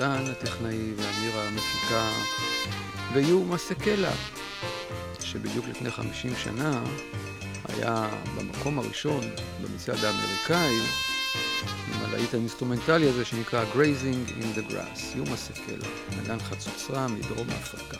דותן הטכנאי ואמירה המפיקה, ויו מסקלה, שבדיוק לפני 50 שנה היה במקום הראשון במצעד האמריקאי עם הלהיט האינסטרומנטלי הזה שנקרא Grazing in the Grass, יו מסקלה, נגן חצוצרה מדרום אפריקה.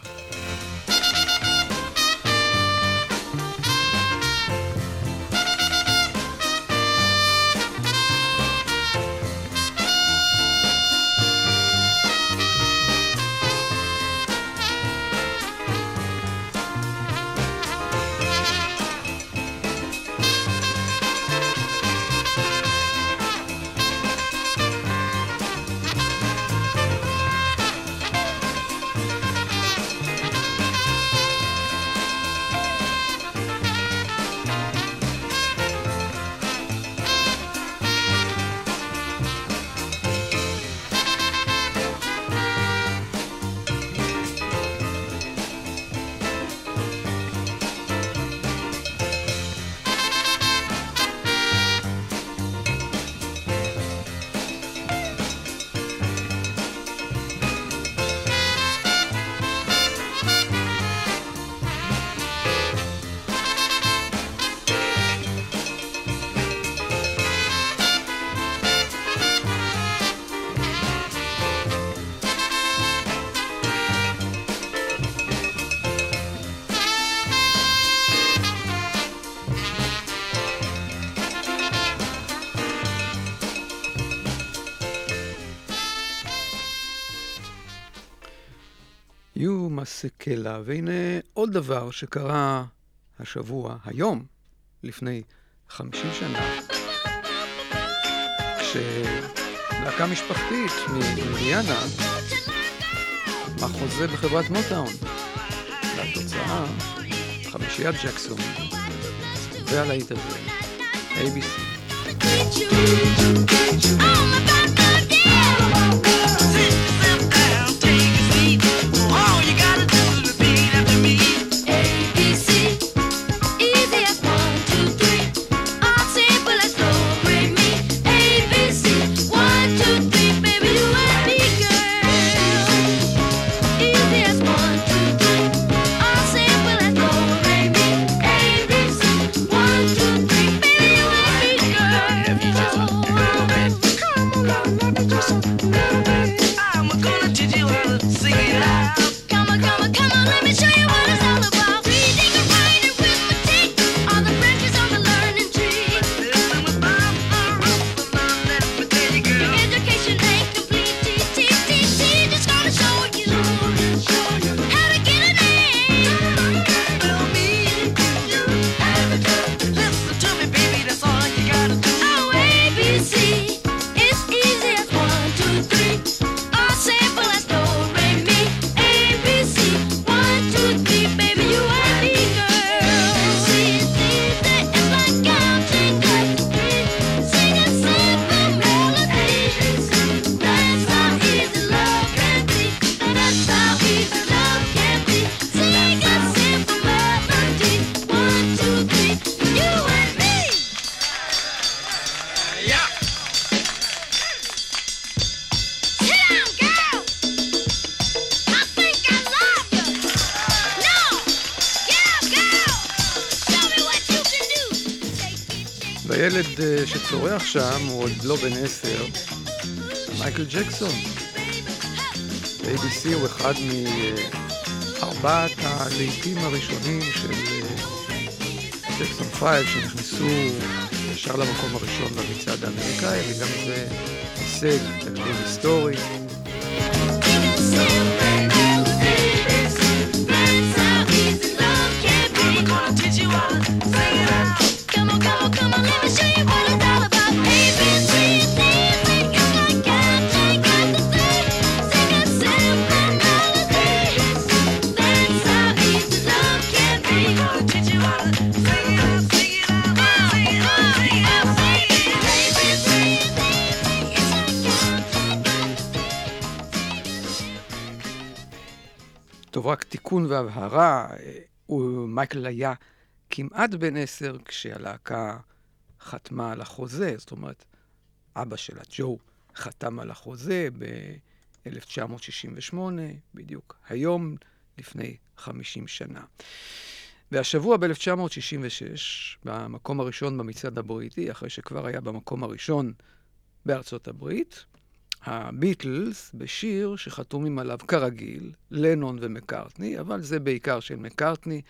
סקלה. והנה עוד דבר שקרה השבוע, היום, לפני 50 שנה, כשלהקה משפחתית מאינדיאנה, חוזה בחברת מוטאון. והתוצאה, חמישיית ג'קסון, והלהיט הזה, ABC. הילד אה, שצורח שם הוא עוד לא בן עשר, מייקל ג'קסון. ABC הוא אחד מארבעת הלעיתים הראשונים של ג'קסון פייל שנכנסו ישר למקום הראשון במצעד האמריקאי, וגם זה הישג, תקדים היסטורי. תיקון והבהרה, מייקל היה כמעט בן עשר כשהלהקה חתמה על החוזה, זאת אומרת, אבא שלה, ג'ו, חתם על החוזה ב-1968, בדיוק היום, לפני 50 שנה. והשבוע ב-1966, במקום הראשון במצעד הבריטי, אחרי שכבר היה במקום הראשון בארצות הברית, הביטלס בשיר שחתומים עליו כרגיל, לנון ומקארטני, אבל זה בעיקר של מקארטני,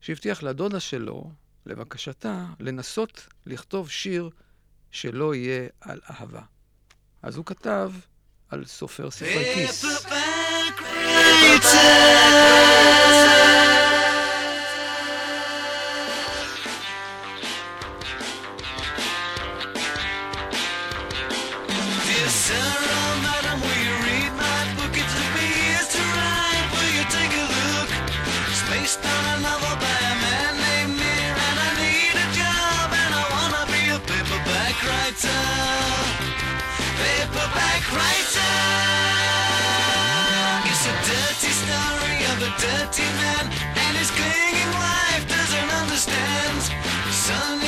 שהבטיח לדודה שלו, לבקשתה, לנסות לכתוב שיר שלא יהיה על אהבה. אז הוא כתב על סופר ספרי empty man and his clinging life doesn't understand. Sun.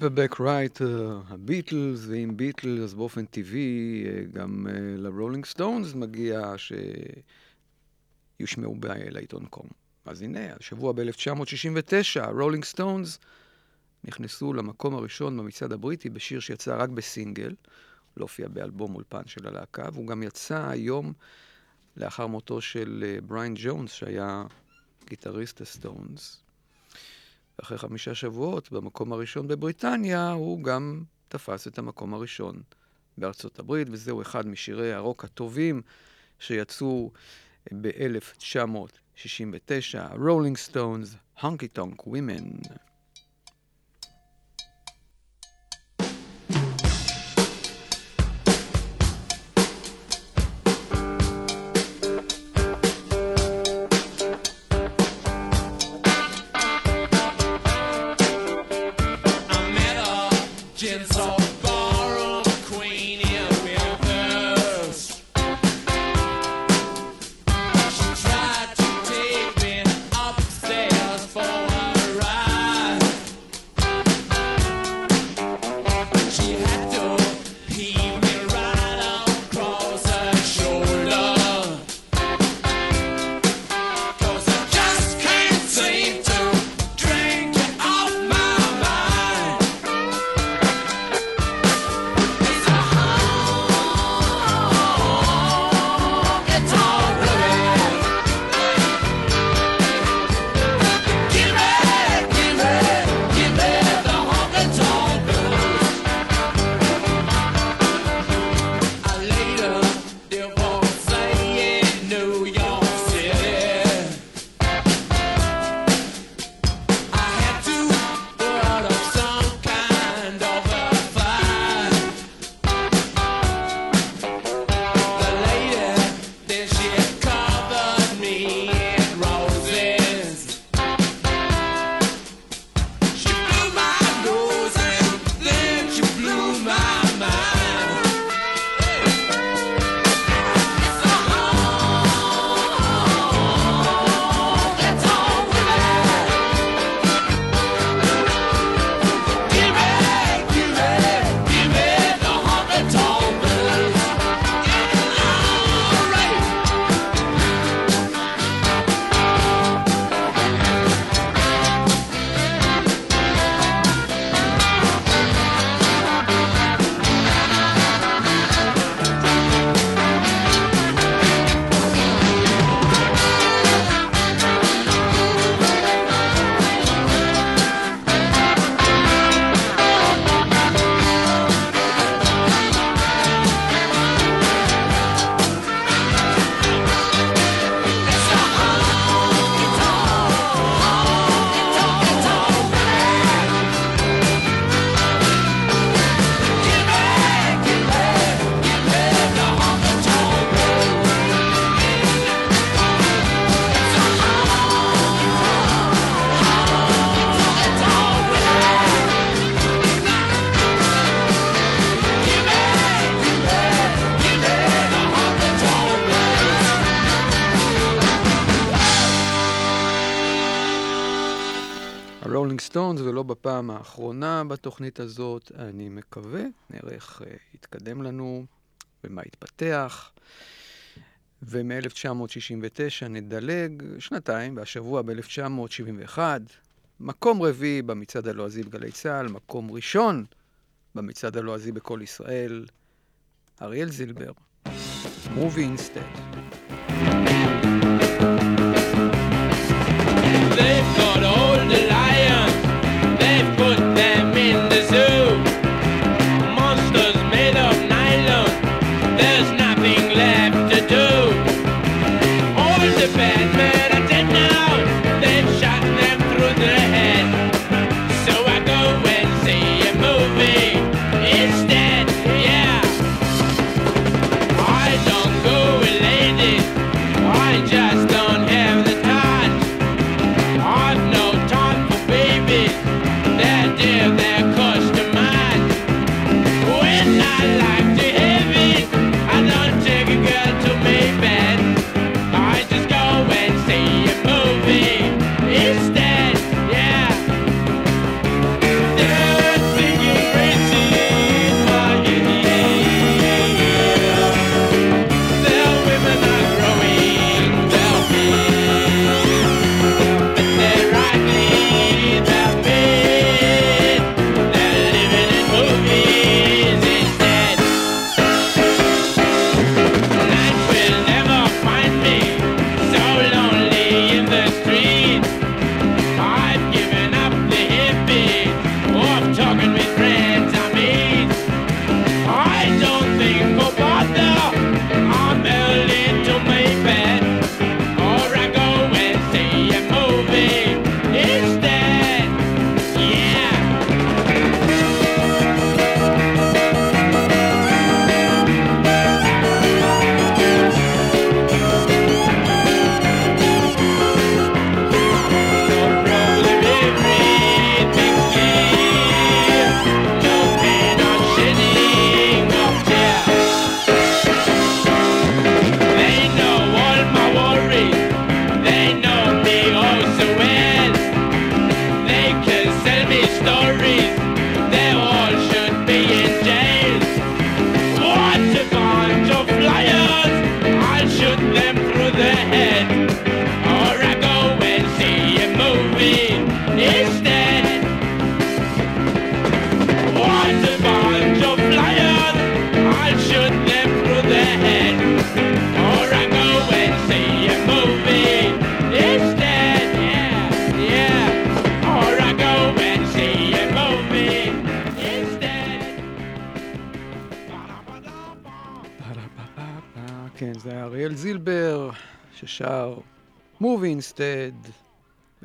Paperback Writer, הביטלס, ואם ביטלס באופן טבעי, אה, גם אה, לרולינג סטונס מגיע שיושמעו להיטון קום. אז הנה, השבוע ב-1969, הרולינג סטונס נכנסו למקום הראשון במצעד הבריטי בשיר שיצא רק בסינגל, לא הופיע באלבום אולפן של הלהקה, והוא גם יצא יום לאחר מותו של אה, בריין ג'ונס, שהיה גיטריסט הסטונס. ואחרי חמישה שבועות, במקום הראשון בבריטניה, הוא גם תפס את המקום הראשון בארצות הברית, וזהו אחד משירי הרוק הטובים שיצאו ב-1969, רולינג סטונס, Honky Tonk Women. האחרונה בתוכנית הזאת, אני מקווה. נראה איך uh, יתקדם לנו ומה יתפתח. ומ-1969 נדלג שנתיים, והשבוע ב-1971, מקום רביעי במצעד הלועזי בגלי צה"ל, מקום ראשון במצעד הלועזי בכל ישראל, אריאל זילבר, Movie Instead. the bed.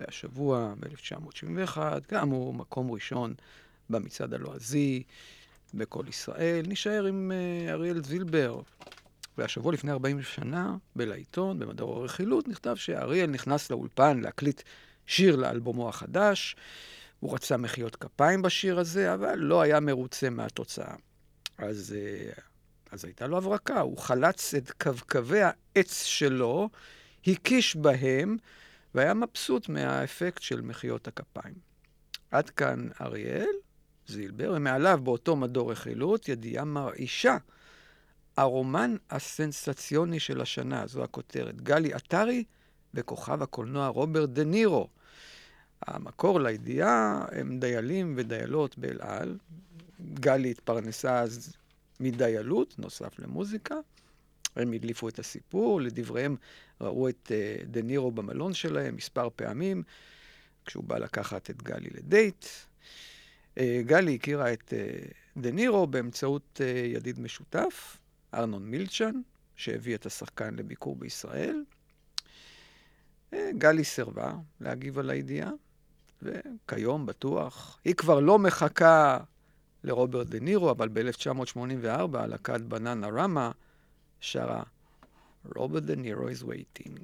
והשבוע ב-1971, גם הוא מקום ראשון במצעד הלועזי בכל ישראל. נשאר עם אה, אריאל זילבר. והשבוע לפני 40 שנה, בלעיתון, במדור הרכילות, נכתב שאריאל נכנס לאולפן להקליט שיר לאלבומו החדש. הוא רצה מחיאות כפיים בשיר הזה, אבל לא היה מרוצה מהתוצאה. אז, אה, אז הייתה לו הברקה, הוא חלץ את קווקווי העץ שלו, הקיש בהם, והיה מבסוט מהאפקט של מחיאות הכפיים. עד כאן אריאל, זילבר, ומעליו באותו מדור רכילות, ידיעה מרעישה. הרומן הסנסציוני של השנה, זו הכותרת. גלי עטרי וכוכב הקולנוע רוברט דה נירו. המקור לידיעה הם דיילים ודיילות באל על. גלי התפרנסה אז מדיילות, נוסף למוזיקה. הם הדליפו את הסיפור, לדבריהם ראו את uh, דה נירו במלון שלהם מספר פעמים, כשהוא בא לקחת את גלי לדייט. Uh, גלי הכירה את uh, דה נירו באמצעות ידיד משותף, ארנון מילצ'ן, שהביא את השחקן לביקור בישראל. גלי סירבה להגיב על הידיעה, וכיום בטוח, היא כבר לא מחכה לרוברט דה נירו, אבל ב-1984, הלהקת בננה רמה שרה רוברט דה נירו is waiting.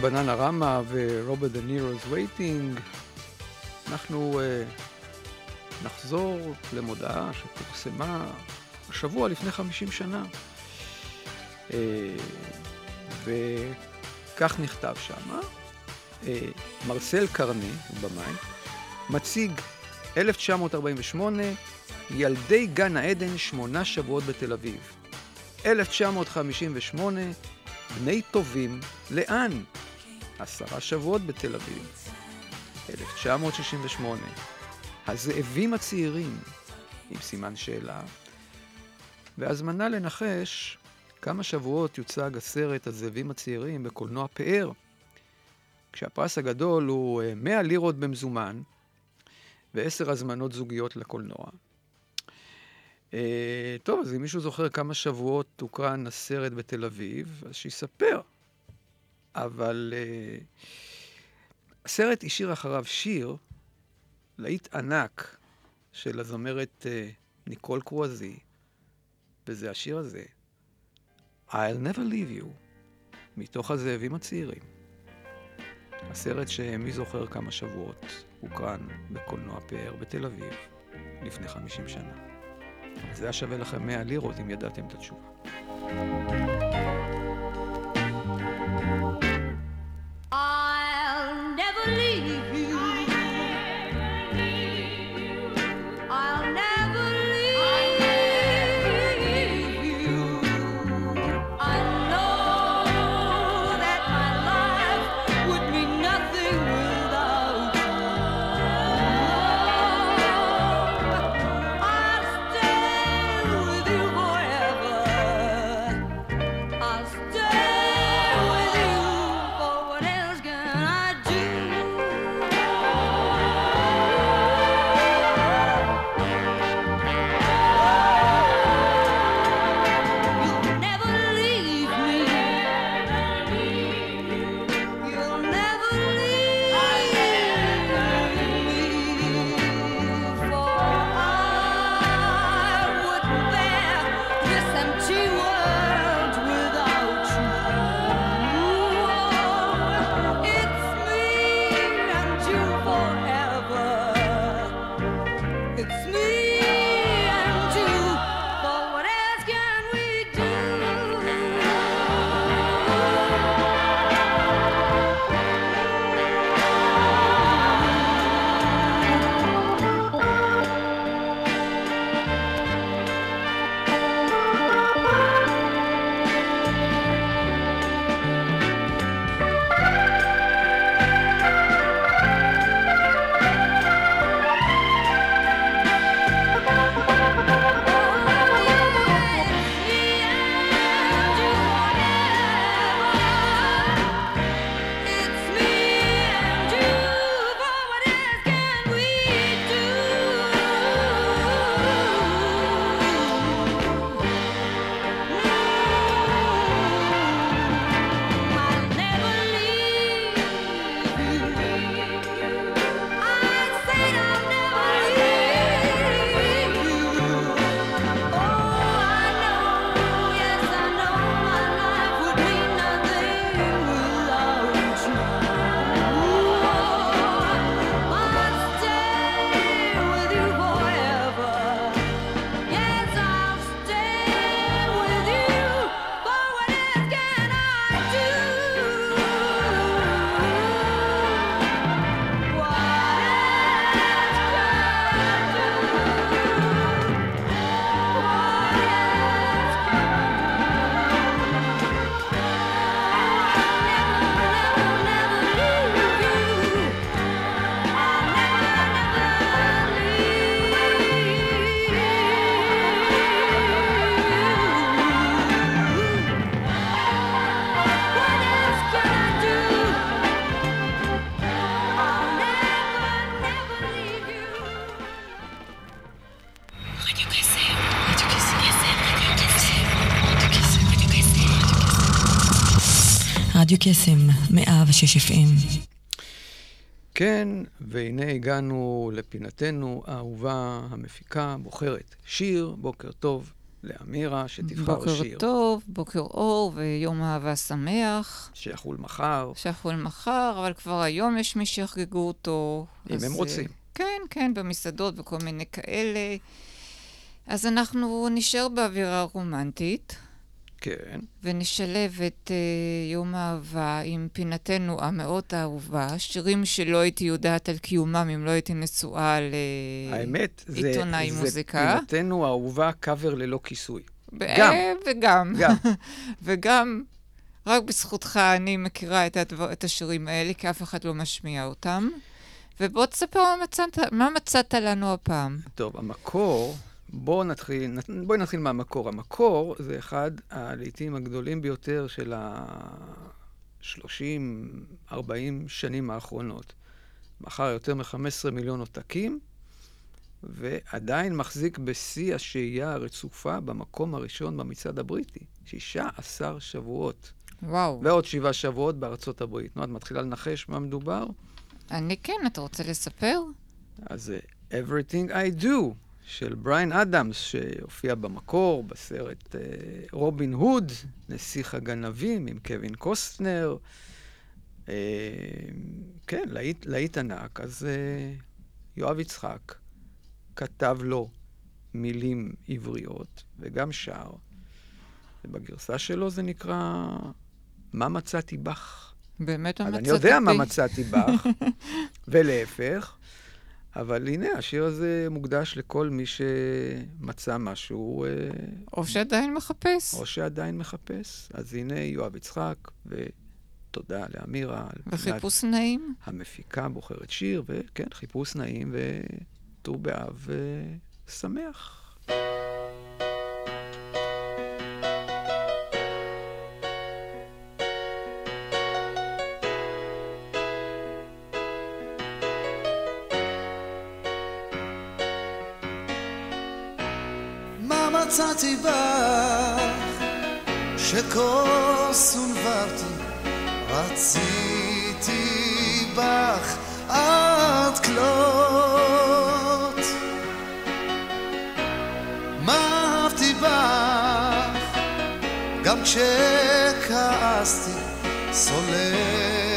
ברקע בננרמה ו Robert De Niro's Waiting. אנחנו uh, נחזור למודעה שפורסמה השבוע לפני 50 שנה. Uh, וכך נכתב שם, uh, מרסל קרני, במאי, מציג 1948, ילדי גן העדן שמונה שבועות בתל אביב. 1958, בני טובים, לאן? עשרה שבועות בתל אביב. 1968, הזאבים הצעירים, עם סימן שאלה, והזמנה לנחש כמה שבועות יוצג הסרט הזאבים הצעירים בקולנוע פאר, כשהפרס הגדול הוא 100 אה, לירות במזומן ועשר הזמנות זוגיות לקולנוע. Uh, טוב, אז אם מישהו זוכר כמה שבועות הוקרן הסרט בתל אביב, אז שיספר. אבל uh, הסרט השאיר אחריו שיר, להיט ענק, של הזמרת uh, ניקול קרואזי, וזה השיר הזה, I'll never leave you, מתוך הזאבים הצעירים. הסרט שמי זוכר כמה שבועות הוקרן בקולנוע פאר בתל אביב לפני 50 שנה. זה היה שווה לכם 100 לירות אם ידעתם את התשובה. 106 FM. כן, והנה הגענו לפינתנו האהובה המפיקה, בוחרת שיר. בוקר טוב לאמירה, שתבחר בוקר שיר. בוקר טוב, בוקר אור ויום אהבה שמח. שיחול מחר. שיחול מחר, אבל כבר היום יש מי שיחגגו אותו. אם אז, הם אה, רוצים. כן, כן, במסעדות וכל מיני כאלה. אז אנחנו נשאר באווירה רומנטית. כן. ונשלב את uh, יום האהבה עם פינתנו המאוד אהובה, שירים שלא הייתי יודעת על קיומם אם לא הייתי נשואה ל... האמת, זה, מוזיקה. פינתנו האהובה קאבר ללא כיסוי. ב- גם. אה, וגם. גם. וגם, רק בזכותך אני מכירה את, הדבר, את השירים האלה, כי אף אחד לא משמיע אותם. ובוא תספר מה מצאת, מה מצאת לנו הפעם. טוב, המקור, בואו נתחיל, נת- בואי נתחיל מהמקור. המקור זה אחד הלעיתים הגדולים ביותר של ה-30-40 שנים האחרונות. מכר יותר מ-15 מיליון עותקים, ועדיין מחזיק בשיא השהייה הרצופה במקום הראשון במצעד הבריטי. 16 שבועות. וואו. ועוד שבעה שבועות בארצות הברית. נו, את מתחילה לנחש מה מדובר? אני כן, אתה רוצה לספר? אז זה Everything I Do של בריין אדמס, שהופיע במקור בסרט אה, רובין הוד, נסיך הגנבים עם קווין קוסטנר. אה, כן, להיט, להיט ענק. אז אה, יואב יצחק כתב לו מילים עבריות וגם שר, ובגרסה שלו זה נקרא מה מצאתי בך. באמת אז המצאת אני יודע מה. מצאתי בך, ולהפך, אבל הנה, השיר הזה מוקדש לכל מי שמצא משהו, אה, או שעדיין מחפש. או שעדיין מחפש. אז הנה יואב יצחק, ותודה לאמירה וחיפוש נעים. המפיקה בוחרת שיר, וכן, חיפוש נעים וט"ו באב אה, שמח. מה מצאתי בך שכה סונברתי רציתי בך עד כלות. מה אהבתי בך? גם כשכעסתי סולח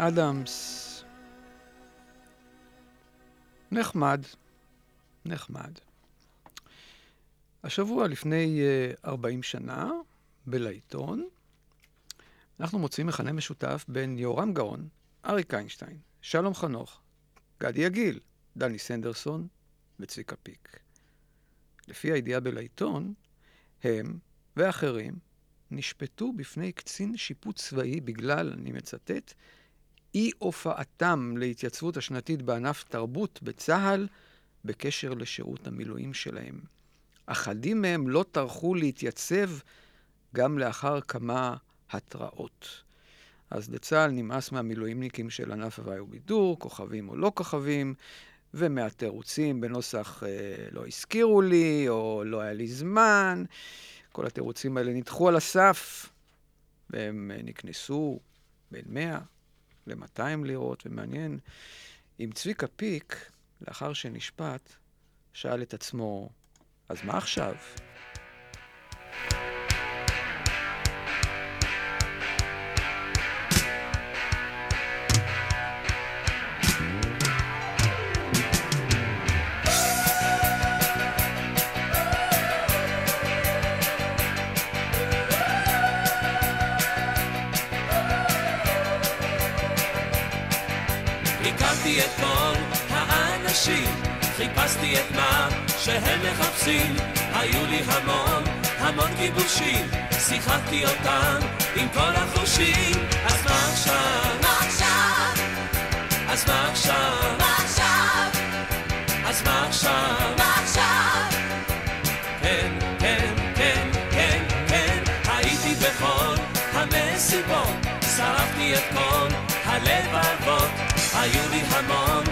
אדמס. נחמד, נחמד. השבוע לפני uh, 40 שנה, בלעיתון, אנחנו מוצאים מכנה משותף בין יורם גאון, אריק איינשטיין, שלום חנוך, גדי יגיל, דני סנדרסון וצביקה פיק. לפי הידיעה בלעיתון, הם ואחרים נשפטו בפני קצין שיפוט צבאי בגלל, אני מצטט, אי הופעתם להתייצבות השנתית בענף תרבות בצה"ל בקשר לשירות המילואים שלהם. אחדים מהם לא טרחו להתייצב גם לאחר כמה התראות. אז לצה"ל נמאס מהמילואימניקים של ענף הוואי ובידור, כוכבים או לא כוכבים, ומהתירוצים בנוסח אה, לא הזכירו לי, או לא היה לי זמן. כל התירוצים האלה נדחו על הסף, והם אה, נקנסו בין 100 ל-200 לירות, ומעניין אם צביקה פיק, לאחר שנשפט, שאל את עצמו, אז מה עכשיו? חיפשתי את מה שהם מחפשים, היו לי המון, המון גיבושים, שיחקתי אותם עם כל החושים, אז מה עכשיו? מה עכשיו? אז מה עכשיו? מה עכשיו? אז מה עכשיו? מה עכשיו? כן, כן, כן, כן, כן, הייתי בכל המסיבות, שרפתי את כל הלבבות, היו לי המון,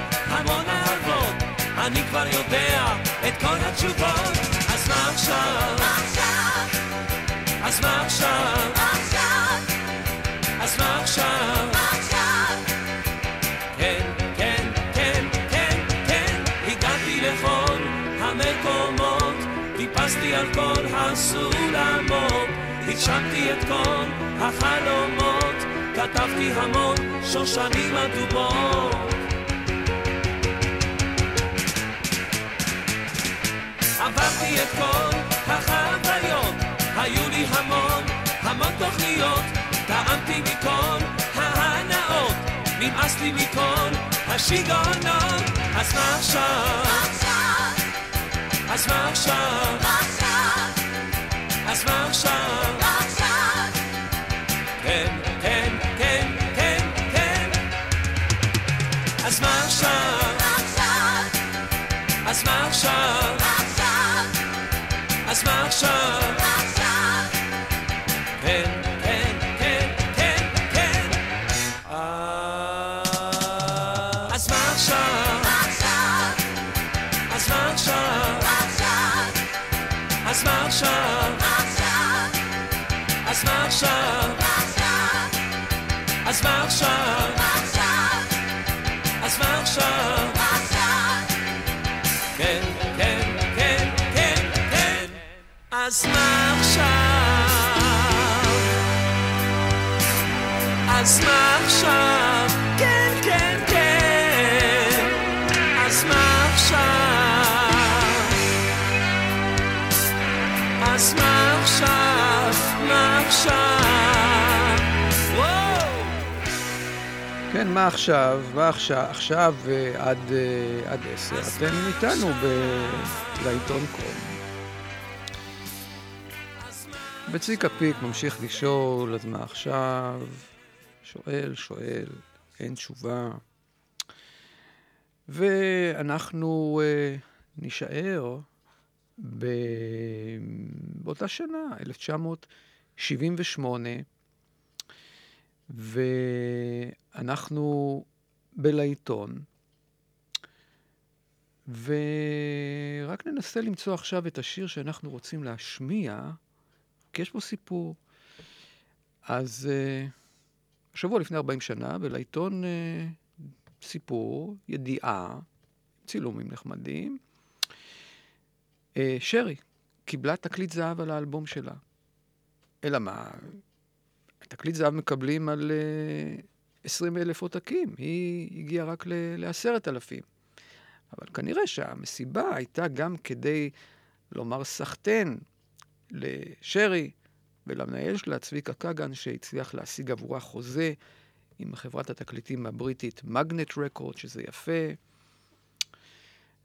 אני כבר יודע את כל התשובות, אז מה עכשיו? עכשיו? אז מה עכשיו? אז מה עכשיו? עכשיו? כן, כן, כן, כן, כן, הגעתי לכל המקומות, טיפסתי על כל הסולמות, הגשמתי את כל החלומות, כתבתי המון שושנים אדומות. את כל החוויות, היו לי המון, המון תוכניות, טעמתי מכל ההנאות, נמאס לי מכל השיגעונות, אז מה עכשיו? עכשיו? אז מה עכשיו? עכשיו? אז? מה עכשיו? אז אז מה עכשיו? אז מה עכשיו? כן, כן, כן. אז מה עכשיו? אז מה עכשיו? מה עכשיו? כן, מה עכשיו? מה עכשיו? עכשיו אה, עד, אה, עד עשר. אתם איתנו לעיתון קום. וצביקה פיק ממשיך לשאול, אז מה עכשיו? שואל, שואל, אין תשובה. ואנחנו אה, נישאר ב... באותה שנה, 1978, ואנחנו בלעיתון, ורק ננסה למצוא עכשיו את השיר שאנחנו רוצים להשמיע, כי יש פה סיפור. אז אה, שבוע לפני 40 שנה, ולעיתון אה, סיפור, ידיעה, צילומים נחמדים, אה, שרי קיבלה תקליט זהב על האלבום שלה. אלא מה, תקליט זהב מקבלים על 20 אלף עותקים, היא הגיעה רק לעשרת אלפים. אבל כנראה שהמסיבה הייתה גם כדי לומר סחטן לשרי ולמנהל שלה, צביקה קגן, שהצליח להשיג עבורה חוזה עם חברת התקליטים הבריטית מגנט רקורד, שזה יפה.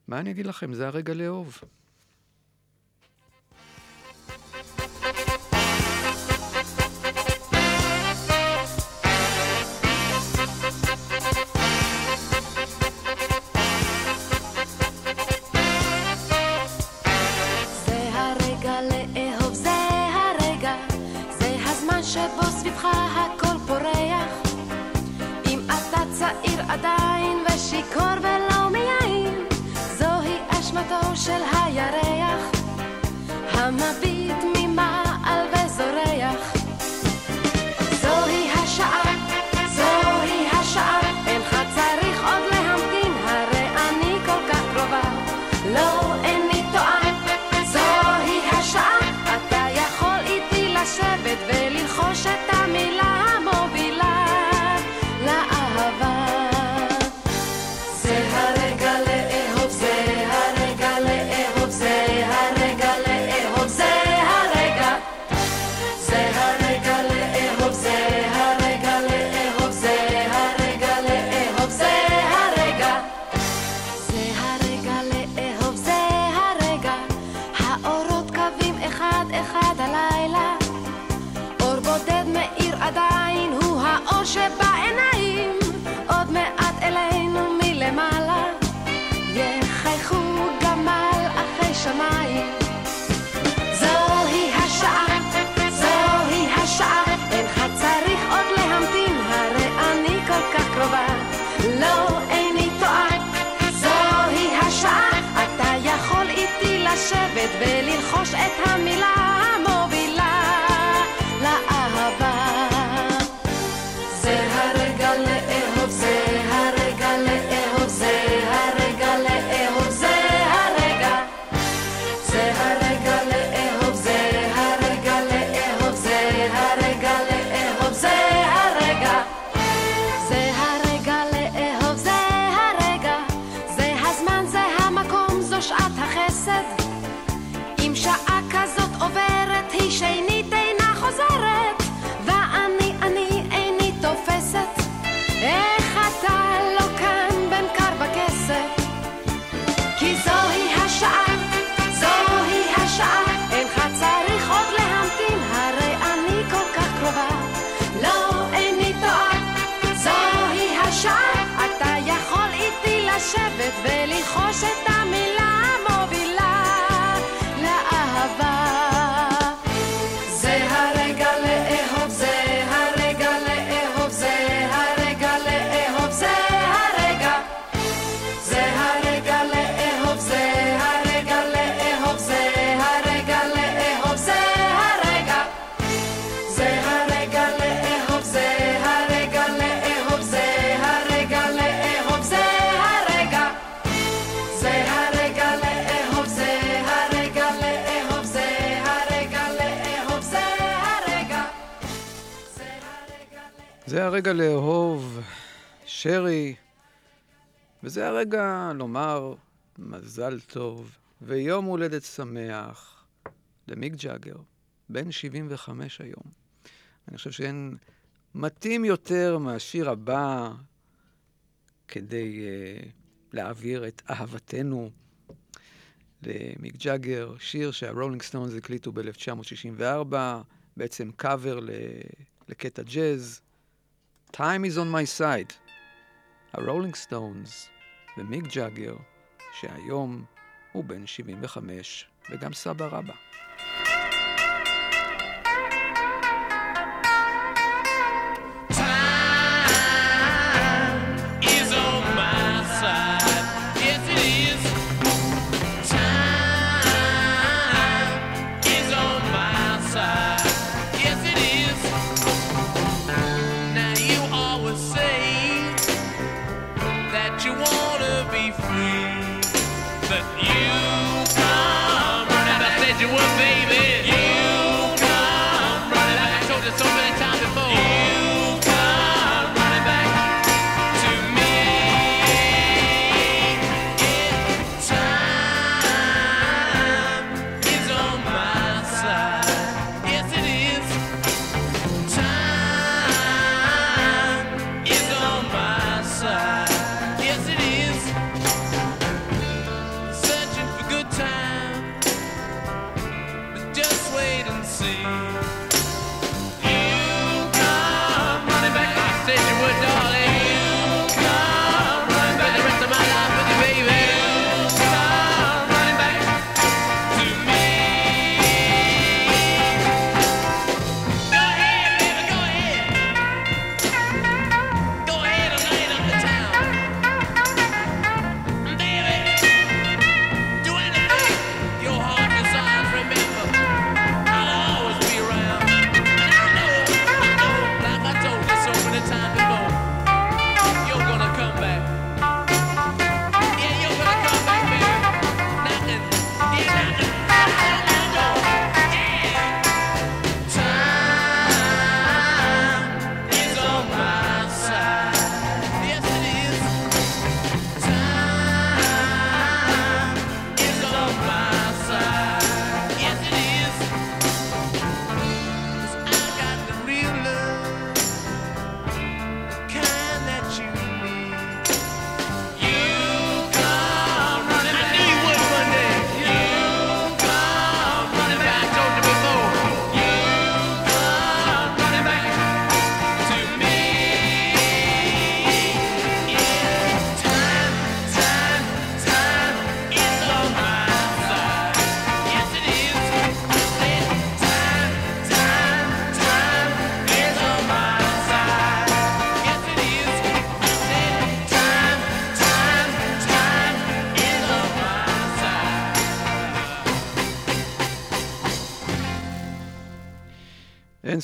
מה אני אגיד לכם, זה הרגע לאהוב. לשבת וללחוש את המילה. זה הרגע לאהוב שרי, וזה הרגע לומר מזל טוב ויום הולדת שמח למיק ג'אגר, בן 75 היום. אני חושב שאין מתאים יותר מהשיר הבא כדי uh, להעביר את אהבתנו למיק ג'אגר, שיר שהרולינג סטונס הקליטו ב-1964, בעצם קאבר לקטע ג'אז. Time is on my side. הרולינג סטונס ומיק ג'אגר, שהיום הוא בן 75 וגם סבא רבא.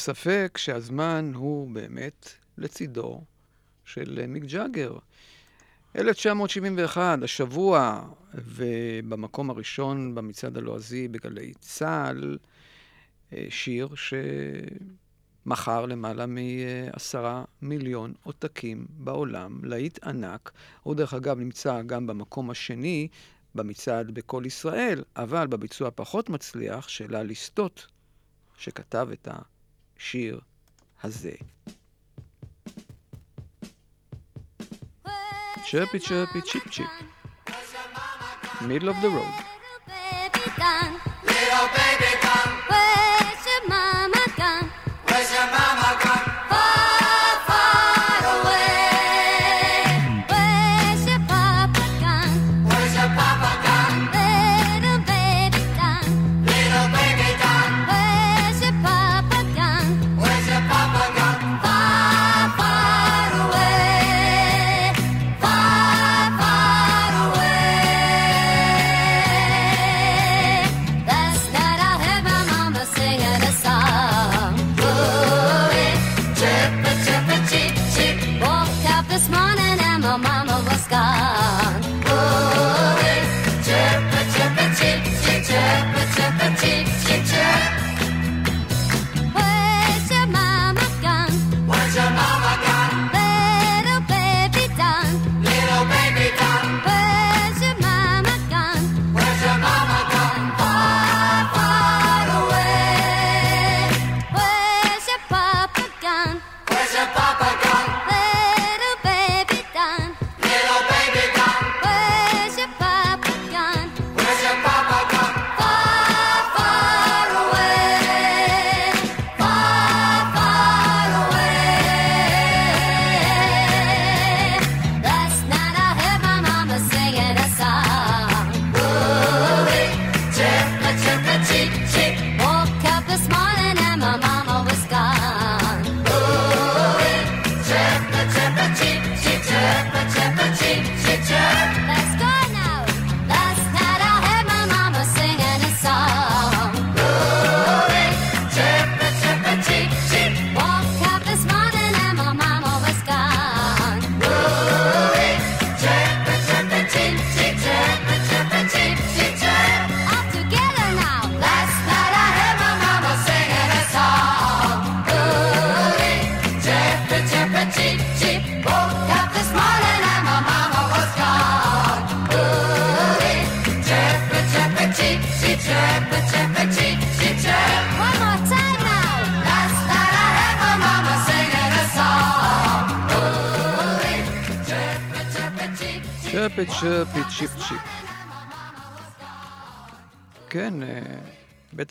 ספק שהזמן הוא באמת לצידו של מיק ג'אגר. 1971, השבוע, ובמקום הראשון במצעד הלועזי בגלי צה"ל, אה, שיר שמכר למעלה מעשרה מיליון עותקים בעולם, להיט ענק. הוא דרך אגב נמצא גם במקום השני במצעד בקול ישראל, אבל בביצוע הפחות מצליח של הליסטות, שכתב את השיר הזה. צ'רפי צ'רפי צ'יפ צ'יפ. middle of the road. Little baby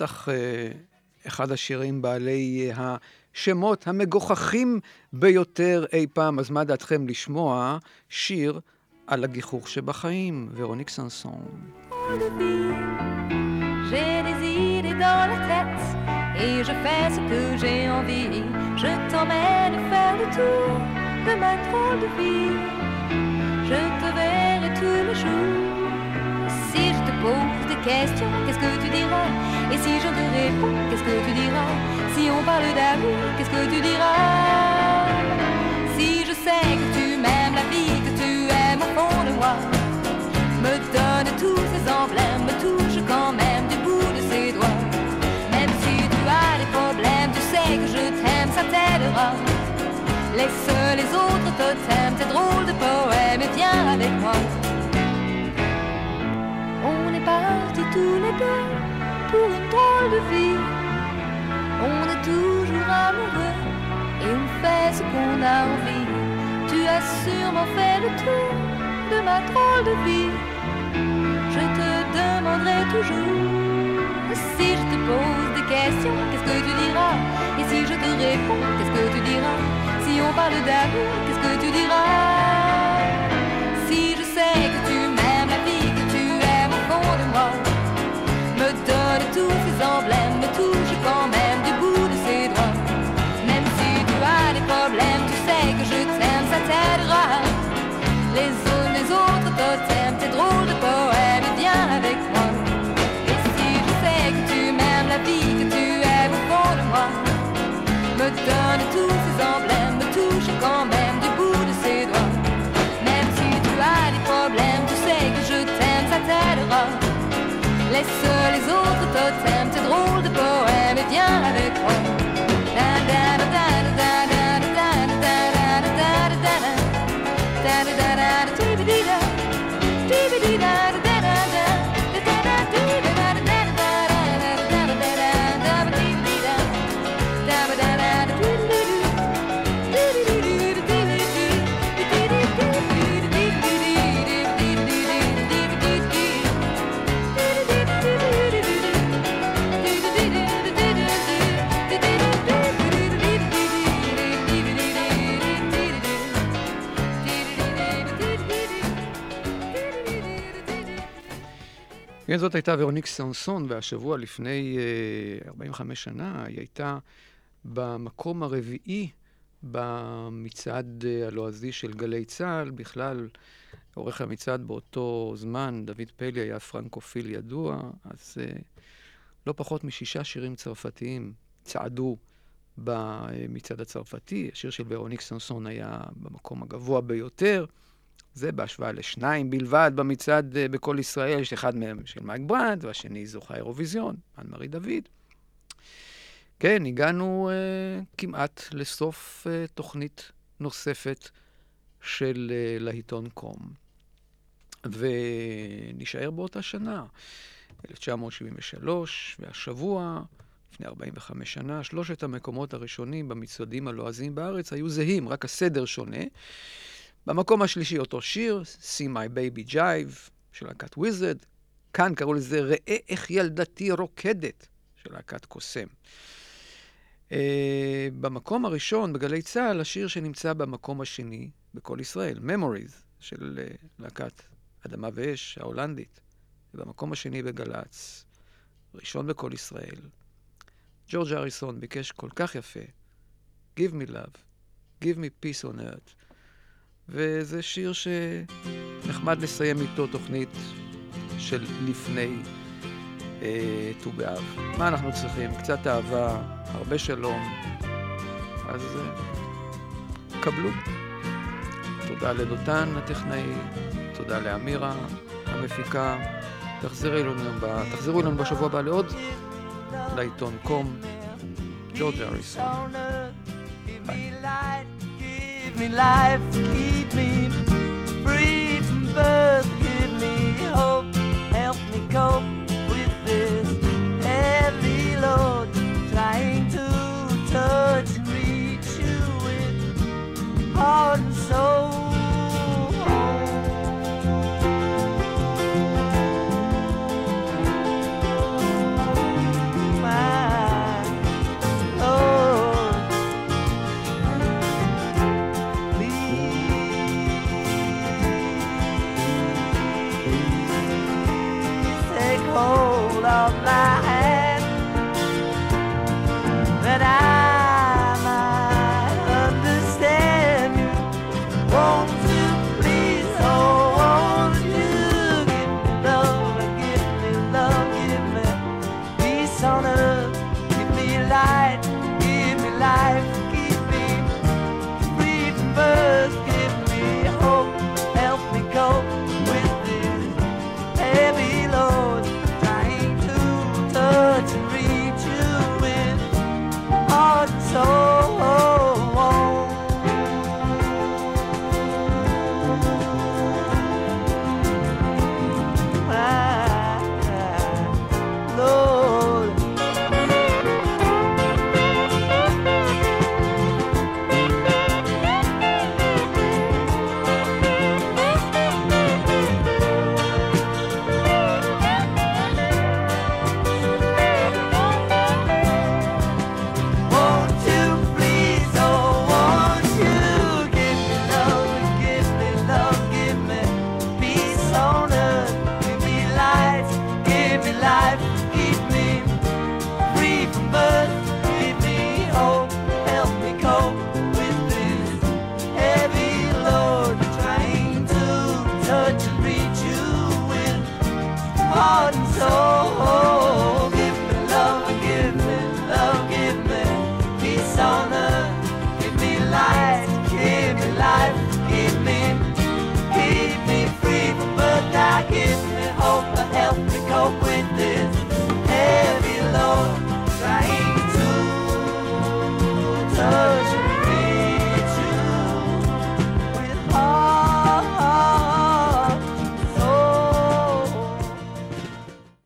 בטח אה, אחד השירים בעלי אה, השמות המגוחכים ביותר אי פעם. אז מה דעתכם לשמוע שיר על הגיחוך שבחיים, ורוניק סנסון. Je te verrai tous les jours. Pose des questions, qu'est-ce que tu diras? Et si je te réponds, qu'est-ce que tu diras? Si on parle d'amour, qu'est-ce que tu diras? Si je sais que tu m'aimes la vie, que tu aimes au fond de moi me donne tous ces emblèmes, me touche quand même du bout de ses doigts. Même si tu as des problèmes, tu sais que je t'aime, ça t'aidera. Laisse les autres totems, tes drôles de poèmes viens avec moi. Tous les pour une drôle de vie. On est toujours amoureux et on fait ce qu'on a envie. Tu as sûrement fait le tour de ma drôle de vie. Je te demanderai toujours si je te pose des questions, qu'est-ce que tu diras? Et si je te réponds, qu'est-ce que tu diras? Si on parle d'amour, qu'est-ce que tu diras? Tous ces emblèmes, me touche quand même du bout de ses doigts. Même si tu as des problèmes, tu sais que je t'aime, ça t'aidera. Les autres, les autres totems, tes drôles de poèmes, viens avec moi. Et si je sais que tu m'aimes la vie, que tu aimes au fond de moi, autres totems, tes drôles de poèmes, et viens avec moi. כן, זאת הייתה ורוניק סנסון, והשבוע לפני אה, 45 שנה היא הייתה במקום הרביעי במצעד אה, הלועזי של גלי צה"ל. בכלל, עורך המצעד באותו זמן, דוד פלי, היה פרנקופיל ידוע, אז אה, לא פחות משישה שירים צרפתיים צעדו במצעד הצרפתי. השיר של ורוניק סנסון היה במקום הגבוה ביותר. זה בהשוואה לשניים בלבד במצעד אה, בכל ישראל, יש אחד מהם של מייק ברנד, והשני זוכה האירוויזיון, אנמרי דוד. כן, הגענו uh, כמעט לסוף uh, תוכנית נוספת של uh, לעיתון קום. ונישאר באותה שנה, 1973, והשבוע, לפני 45 שנה, שלושת המקומות הראשונים במצעדים הלועזיים בארץ היו זהים, רק הסדר שונה. במקום השלישי אותו שיר, See My Baby Jive, של להקת וויזרד. כאן קראו לזה ראה איך ילדתי רוקדת, של להקת קוסם. Uh, במקום הראשון, בגלי צה"ל, השיר שנמצא במקום השני, בכל ישראל, Memories, של uh, להקת אדמה ואש, ההולנדית. ובמקום השני בגל"צ, ראשון בכל ישראל. ג'ורג' אריסון ביקש כל כך יפה, Give me love, give me peace on earth. וזה שיר שנחמד לסיים איתו תוכנית של לפני אה, ט"ו באב. מה אנחנו צריכים? קצת אהבה, הרבה שלום, אז אה, קבלו. תודה לדותן הטכנאי, תודה לאמירה המפיקה. תחזרו אלינו, תחזרו אלינו בשבוע הבא לעוד לעיתון קום, ג'ורג' אריסון. ביי. Give me life, keep me free from birth. Give me hope, help me cope with this heavy load. Trying to touch and reach you with heart and soul.